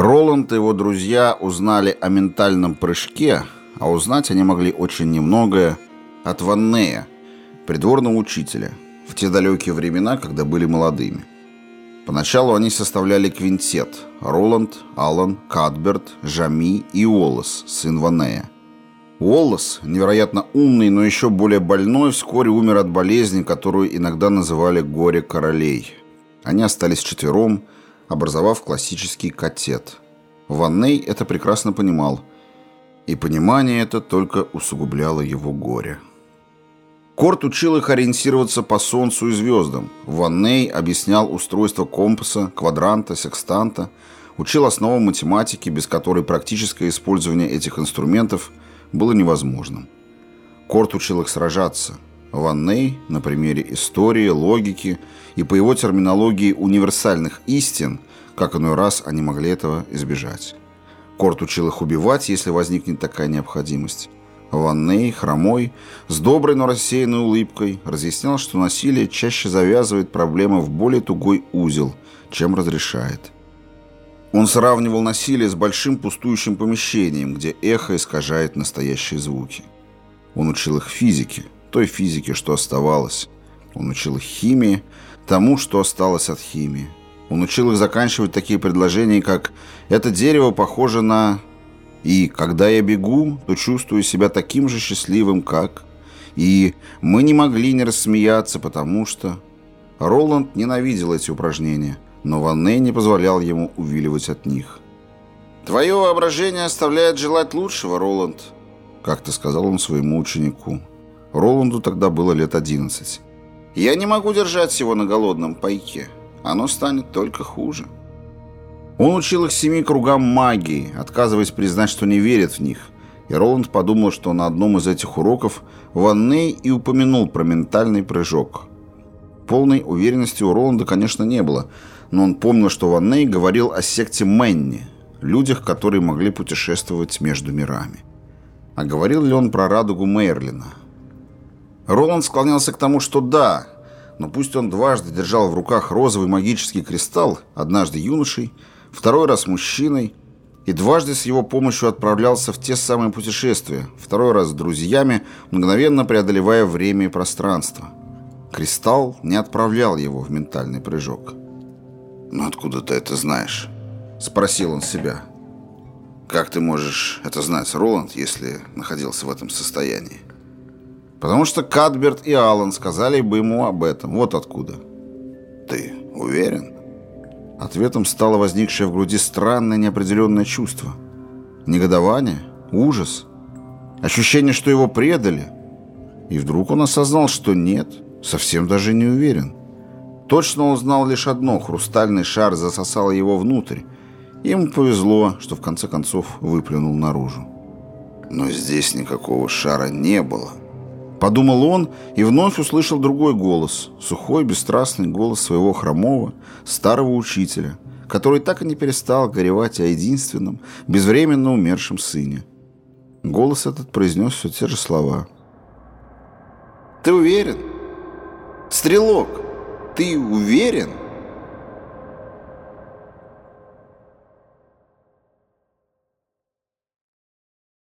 Роланд и его друзья узнали о ментальном прыжке, а узнать они могли очень немногое от Ваннея, придворного учителя, в те далекие времена, когда были молодыми. Поначалу они составляли квинтет – Роланд, Аллан, Кадберт, Жами и Уоллес, сын Ванея. Уоллес, невероятно умный, но еще более больной, вскоре умер от болезни, которую иногда называли «горе королей». Они остались четвером, образовав классический катет. Ванней это прекрасно понимал, и понимание это только усугубляло его горе. Корт учил их ориентироваться по Солнцу и звездам. Ванней объяснял устройство компаса, квадранта, секстанта, учил основам математики, без которой практическое использование этих инструментов было невозможным. Корт учил их сражаться. Ванней на примере истории, логики и по его терминологии универсальных истин, как иной раз они могли этого избежать. Корт учил их убивать, если возникнет такая необходимость. Ванней, хромой, с доброй, но рассеянной улыбкой, разъяснял, что насилие чаще завязывает проблемы в более тугой узел, чем разрешает. Он сравнивал насилие с большим пустующим помещением, где эхо искажает настоящие звуки. Он учил их физике, той физике, что оставалось. Он учил их химии, тому, что осталось от химии. Он учил их заканчивать такие предложения, как «это дерево похоже на и когда я бегу, то чувствую себя таким же счастливым, как... И мы не могли не рассмеяться, потому что... Роланд ненавидел эти упражнения, но Ванне не позволял ему увиливать от них. «Твое воображение оставляет желать лучшего, Роланд», — как-то сказал он своему ученику. Роланду тогда было лет одиннадцать. «Я не могу держать его на голодном пайке. Оно станет только хуже». Он учил их семи кругам магии, отказываясь признать, что не верит в них. И Роланд подумал, что на одном из этих уроков Ванней и упомянул про ментальный прыжок. Полной уверенности у Роланда, конечно, не было, но он помнил, что Ванней говорил о секте Мэнни, людях, которые могли путешествовать между мирами. А говорил ли он про радугу Мейерлина? Роланд склонялся к тому, что да, но пусть он дважды держал в руках розовый магический кристалл, однажды юношей, второй раз мужчиной, и дважды с его помощью отправлялся в те самые путешествия, второй раз с друзьями, мгновенно преодолевая время и пространство. Кристалл не отправлял его в ментальный прыжок. «Но откуда ты это знаешь?» – спросил он себя. «Как ты можешь это знать, Роланд, если находился в этом состоянии?» «Потому что Кадберт и Аллан сказали бы ему об этом. Вот откуда». «Ты уверен?» Ответом стало возникшее в груди странное неопределенное чувство. Негодование, ужас, ощущение, что его предали. И вдруг он осознал, что нет, совсем даже не уверен. Точно он знал лишь одно – хрустальный шар засосал его внутрь. Ему повезло, что в конце концов выплюнул наружу. Но здесь никакого шара не было – Подумал он и вновь услышал другой голос, сухой, бесстрастный голос своего хромого, старого учителя, который так и не перестал горевать о единственном, безвременно умершем сыне. Голос этот произнес все те же слова. «Ты уверен? Стрелок, ты уверен?»